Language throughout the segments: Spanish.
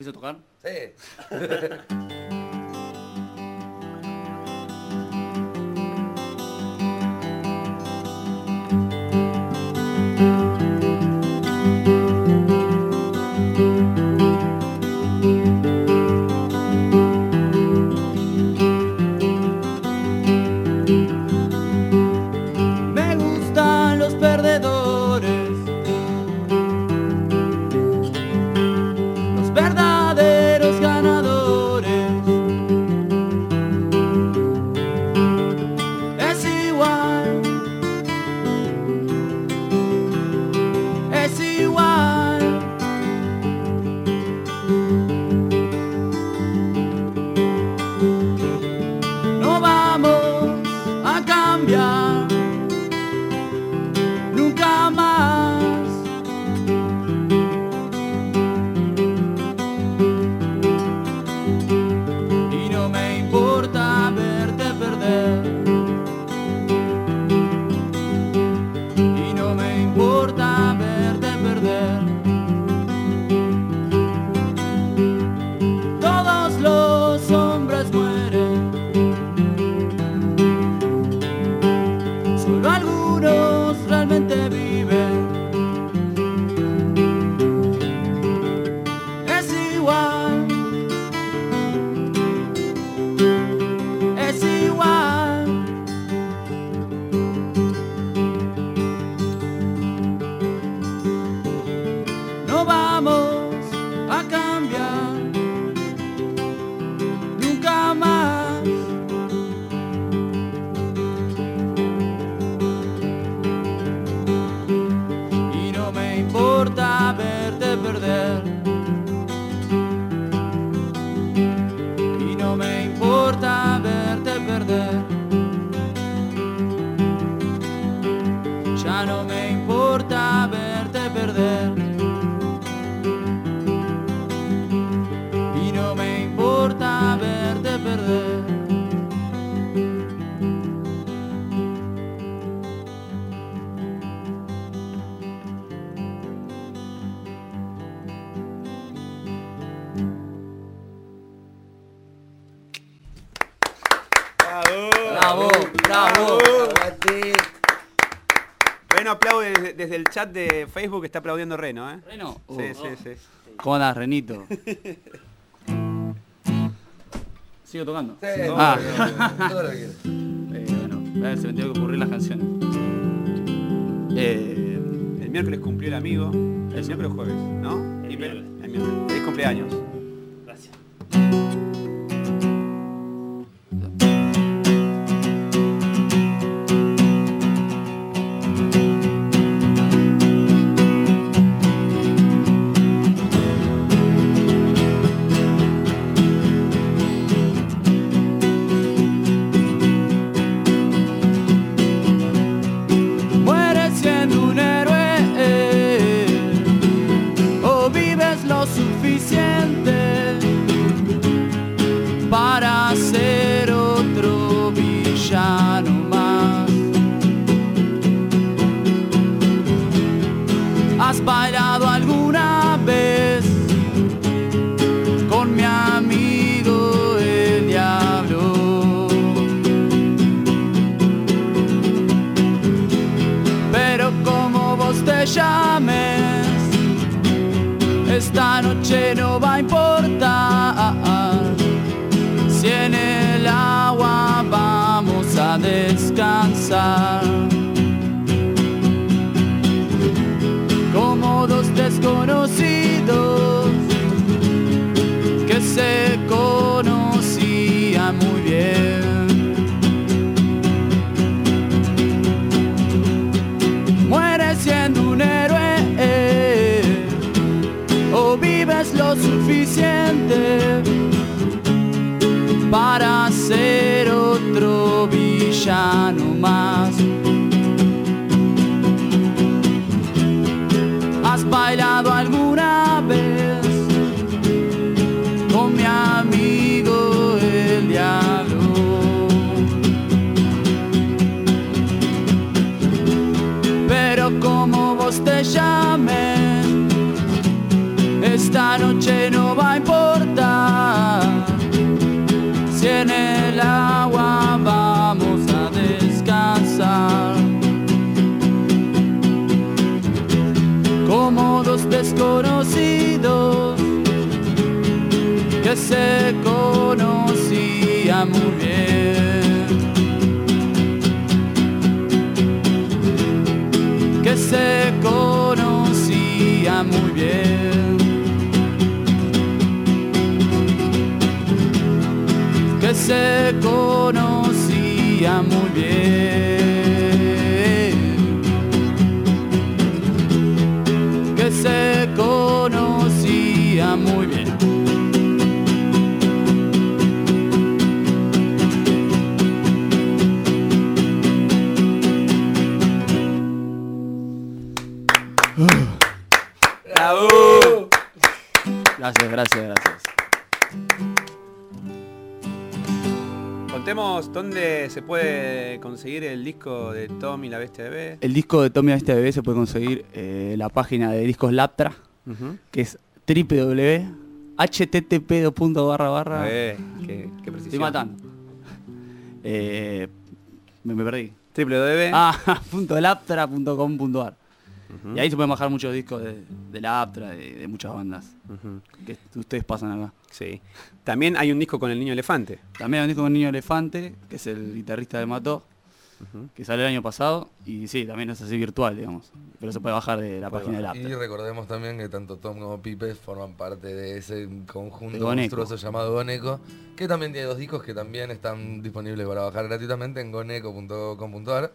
¿Empiezo a tocar? Sí. Reno aplaude desde, el chat de Facebook, que está aplaudiendo Reno, ¿eh? ¿Reno? Uh, sí, sí, oh. sí. ¿Cómo andás, Renito? ¿Sigo tocando? Se me tiene que ocurrir las canciones. Eh, el miércoles cumplió el amigo. El miércoles jueves, ¿no? El miércoles. El miércoles. Cumpleaños. Muy bien, que se conocía muy bien, ¡Bravo! Gracias, gracias, gracias. Contemos dónde se puede conseguir el disco de Tom y la Bestia Bebé. El disco de Tommy Bestia Bebé se puede conseguir eh, en la página de discos Laptra, que es www.http barra barra. Eh, qué, qué Estoy matando. Eh, me, me perdí. www. Ah, Y ahí se pueden bajar muchos discos de, de la Aptra, de, de muchas bandas que ustedes pasan acá. Sí. También hay un disco con el niño elefante. También hay un disco con Niño Elefante, que es el guitarrista de Mató, que salió el año pasado. Y sí, también es así virtual, digamos. Pero se puede bajar de la Puede página de la Y Aptra. recordemos también que tanto Tom como Pipe forman parte de ese conjunto monstruoso llamado Goneco, que también tiene dos discos que también están disponibles para bajar gratuitamente en goneco.com.ar.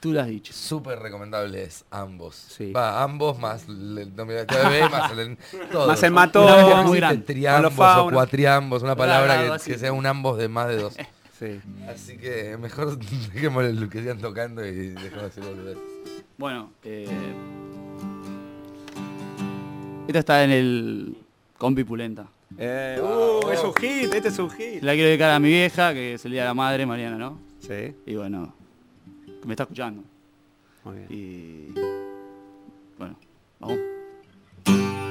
Tú lo has dicho. Súper recomendables ambos. Sí. Va, ambos más el nombre de TV, más el, todo. Más el mató. Una mezcla No muy grande. triambos o cuatriambos, una Claro, palabra que, sea un ambos de más de dos. Sí. Así que mejor dejémosle lo que sigan tocando y dejemos decir boludez. Bueno, eh, esta está en el Compi Pulenta. Eh, uh, es un hit, este es un hit. La quiero dedicar a mi vieja, que es el día de la madre, Mariana, ¿no? Sí. Y bueno, que me está escuchando. Muy bien. Y bueno, vamos.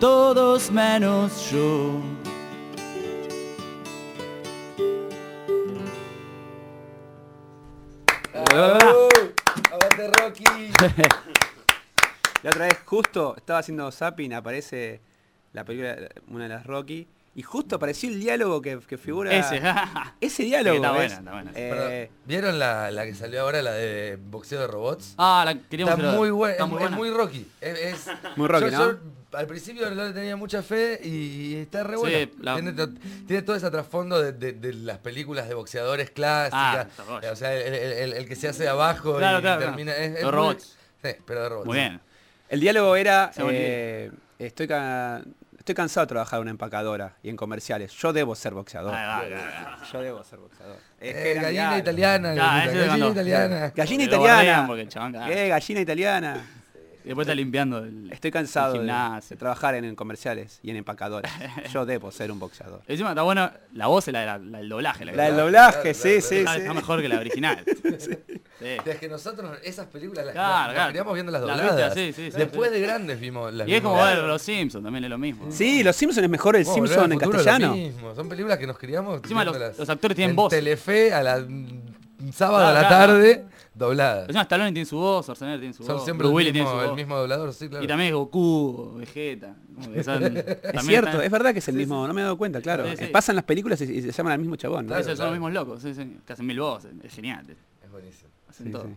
Todos menos yo. ¡Aguante Rocky! La otra vez justo estaba haciendo zapping, aparece la película, una de las Rocky, y justo apareció el diálogo que, que figura. Ese, Ese diálogo. Sí, está está buena. Eh, ¿Vieron la, la que salió ahora, la de boxeo de robots? ah, la queríamos Está muy buena, está es, muy es buena. muy Rocky. Es, es- Muy Rocky, yo- ¿no? yo al principio no le tenía mucha fe y está re Sí, buena. la- Tiene, tiene todo ese trasfondo de, de- de las películas de boxeadores clásicas. Ah, está bueno. o sea, el, el- el- el que se hace abajo Claro, y claro, termina. claro. Es, es Los muy- robots. Sí, pero de robots. Muy bien. El diálogo era, eh, estoy ca- Estoy cansado de trabajar en una empacadora y en comerciales. Yo debo ser boxeador. Ah, Yo debo ser boxeador. Es Eh, que gallina italiana, gallina, italiana. Gallina italiana. Gallina italiana. Y después está limpiando el Estoy cansado el de, gimnasio. de trabajar en, en comerciales y en empacadoras. Yo debo ser un boxeador. Encima está bueno, la voz es la, la- la del doblaje. La, La del doblaje, sí, sí, está, sí. mejor que la original. Sí. Es que nosotros esas películas las, Claro, las- las claro. criamos viendo las dobladas. Después sí. de grandes vimos las Y es como ver Los Simpsons, también es lo mismo. Sí, Los Simpsons es mejor el Volver Simpson en castellano. mismo. Son películas que nos criamos Encima los- actores tienen en voz. Telefe a la sábado a la tarde dobladas. Encima Stallone tiene su voz, Schwarzenegger tiene su Son voz, siempre Bruce el Willis mismo, tiene su el voz. mismo doblador, sí, claro. Y también es Goku, Vegeta. como que son- Es también cierto, están- es verdad que es el mismo, no me he dado cuenta, claro. Sí, sí. Pasan las películas y, y se llaman al mismo chabón. ¿no? Claro, Esos son claro. los mismos locos, sí, sí, que hacen mil voces, es genial. Es buenísimo. Hacen Sí, todo. sí.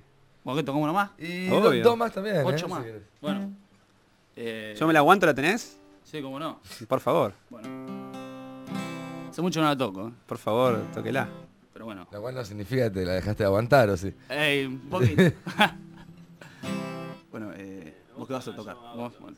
Bueno, ¿qué tocamos uno más? Y Obvio. dos más también. Ocho ¿eh? más. Si querés. Bueno. Eh, Yo me la aguanto, ¿la tenés? Sí, cómo no. Por favor, Bueno. Hace mucho no la toco, ¿eh? por favor, tóquela. Pero bueno. Lo cual no significa que te la dejaste de aguantar, ¿o sí? Ey, un poquito. bueno, eh, ¿vos qué vas a tocar? Vos, bueno.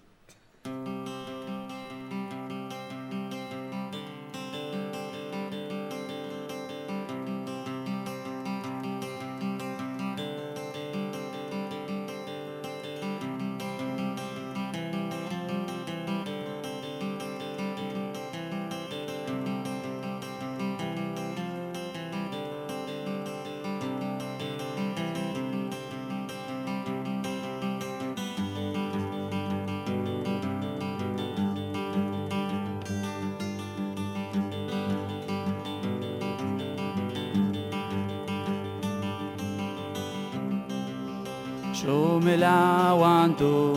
Yo me la aguanto,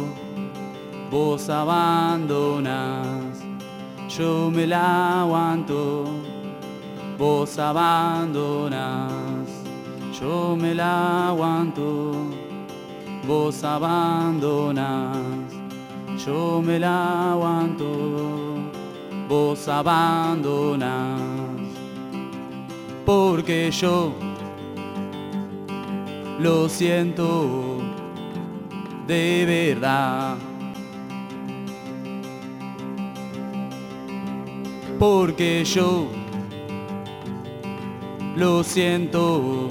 vos abandonas. Yo me la aguanto, vos abandonas. Yo me la aguanto, vos abandonas. Yo me la aguanto, vos abandonas. Porque yo lo siento de verdad. Porque yo lo siento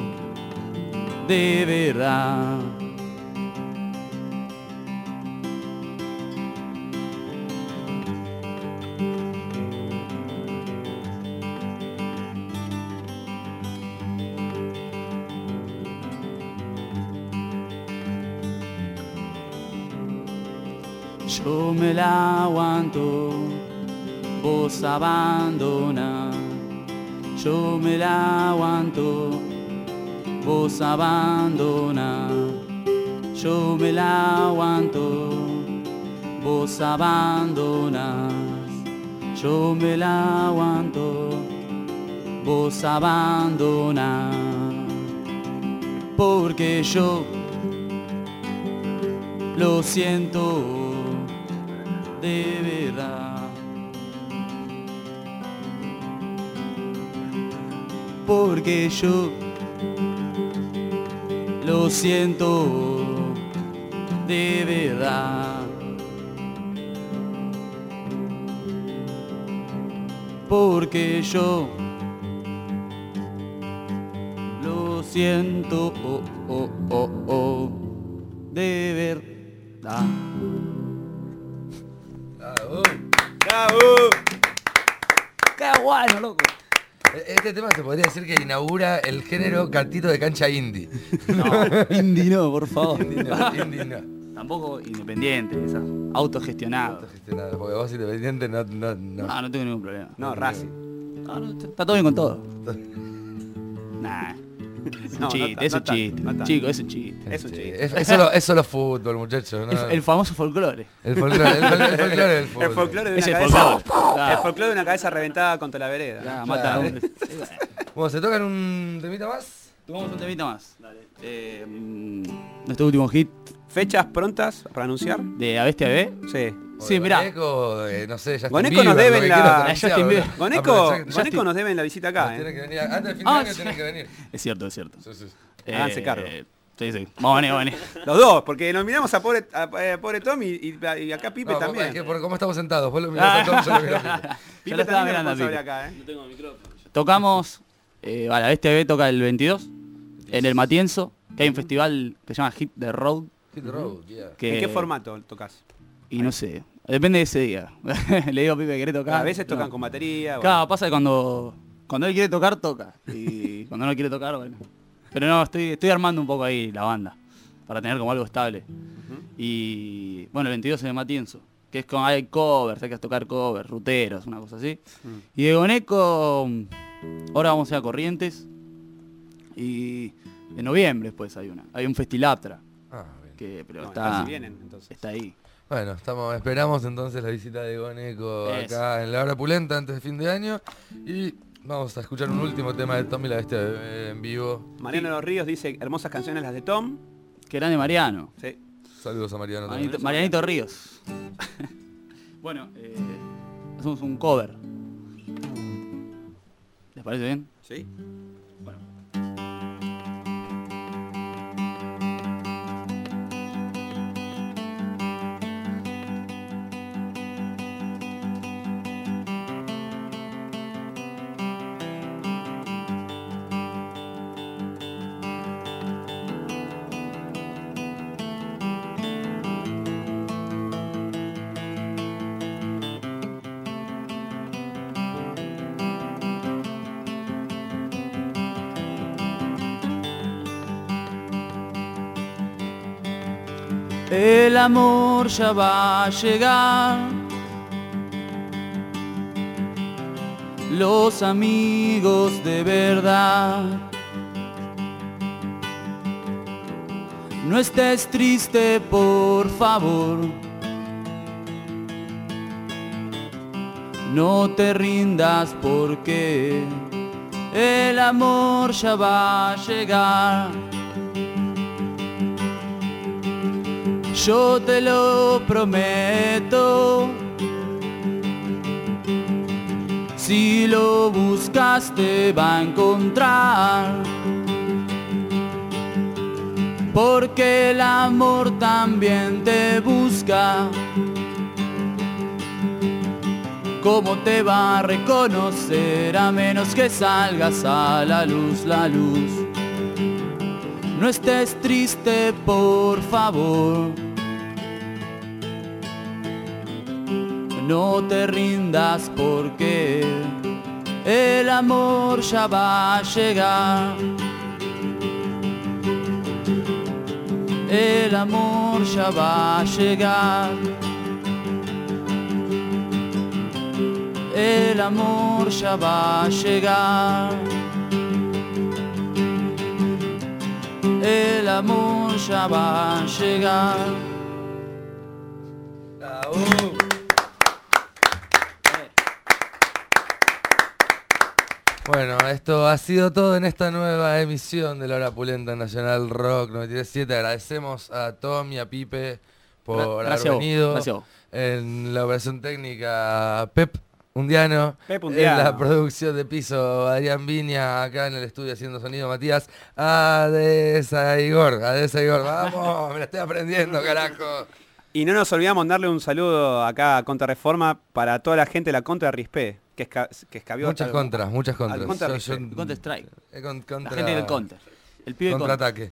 de verdad. Yo me la aguanto, vos abandona. Yo me la aguanto, vos abandona. Yo me la aguanto, vos abandonas. Yo me la aguanto, vos abandonas. Porque yo lo siento de verdad. Porque yo lo siento de verdad. Porque yo lo siento Este tema se podría decir que inaugura el género cartito de cancha indie. No, indie no, por favor. Indie no, indie no. Tampoco independiente, esa. Autogestionado. Autogestionado, Porque vos independiente no, no, no. No, no tengo ningún problema. No, Racing. No, no, está todo bien con todo. Nah. No, chiste, es un chiste. Chico, es un chiste. Es un chiste. Es, es solo, es solo fútbol, muchachos. ¿no? El, el famoso folclore. El folclore, el, el folclore del fútbol. El folclore de Es una el cabeza. folclore. Claro. El folclore de una cabeza reventada contra la vereda. Claro. mata. Bueno, ¿se tocan un temita más? Tomamos un temita más. Eh, mm, nuestro último hit ¿Fechas prontas para anunciar? de A Bestia Bebé. Sí. Sí, O mirá. Goneco, eh, no sé, Bieber, nos deben la- que Goneco nos deben la visita acá, tiene ¿eh? que venir. Antes del fin Ah, de año sí. tiene que venir. Es cierto, es cierto. Sí, sí. Háganse cargo. Sí, sí. Los dos, porque nos miramos a pobre, a, a pobre Tom y, y- y acá Pipe No, también. Es que por cómo estamos sentados. Vos lo mirás a Tom, yo lo miro a Pipe. Pipe estaba mirando a responsable Pipe. acá, ¿eh? No tengo micrófono. Tocamos, eh, a la Bestia B toca el 22, en el Matienzo, que hay un festival que se llama Hit the Road. Hit the road, yeah. Que, ¿En qué formato tocas? Y no sé, depende de ese día. Le digo a Pipe, ¿querés tocar? A veces tocan No. con batería. bueno. Claro, pasa que cuando, cuando él quiere tocar, toca. Y cuando no quiere tocar, bueno. Pero no, estoy, estoy armando un poco ahí la banda. Para tener como algo estable. Y bueno, el 22 en el Matienzo. Que es con hay covers, hay que tocar covers, ruteros, una cosa así. Y de Goneco, ahora vamos a ir a Corrientes. Y en noviembre después hay una. Hay un Festilaptra. Ah, bien. Que, pero No, está, casi vienen, entonces. está ahí. Bueno, estamos, esperamos entonces la visita de Goneco acá en la hora pulenta antes de fin de año. Y vamos a escuchar un último tema de Tommy la Bestia eh, en vivo. Mariano de los Ríos dice hermosas canciones las de Tom. Qué grande Mariano. Sí. Saludos a Mariano también. Marianito, Marianito Ríos. bueno, eh, hacemos un cover. ¿Les parece bien? Sí. Bueno. El amor ya va a llegar. Los amigos de verdad. No estés triste, por favor. No te rindas porque el amor ya va a llegar. Yo te lo prometo. Si lo buscas te va a encontrar. Porque el amor también te busca. ¿Cómo te va a reconocer a menos que salgas a la luz, la luz? No estés triste, por favor. No te rindas porque el amor ya va a llegar. El amor ya va a llegar. El amor ya va a llegar. El amor ya va a llegar. Bueno, esto ha sido todo en esta nueva emisión de la hora pulenta Nacional Rock 937. Agradecemos a Tom y a Pipe por Gra- haber gracias vos, venido. gracias. En la operación técnica Pep Undiano. Pep En Undiano. la producción de piso Adrián Viña. Acá en el estudio haciendo sonido Matías. Adesa Igor. Adesa Igor. Vamos, me la estoy aprendiendo, carajo. Y no nos olvidamos darle un saludo acá a Contrarreforma para toda la gente de la Contra Rispé, que, esca que escabió. Muchas al- contras, muchas contras. Counter yo- Respect. Counter Strike. eh, con- La contra- gente del counter. El pibe counter. Contraataque.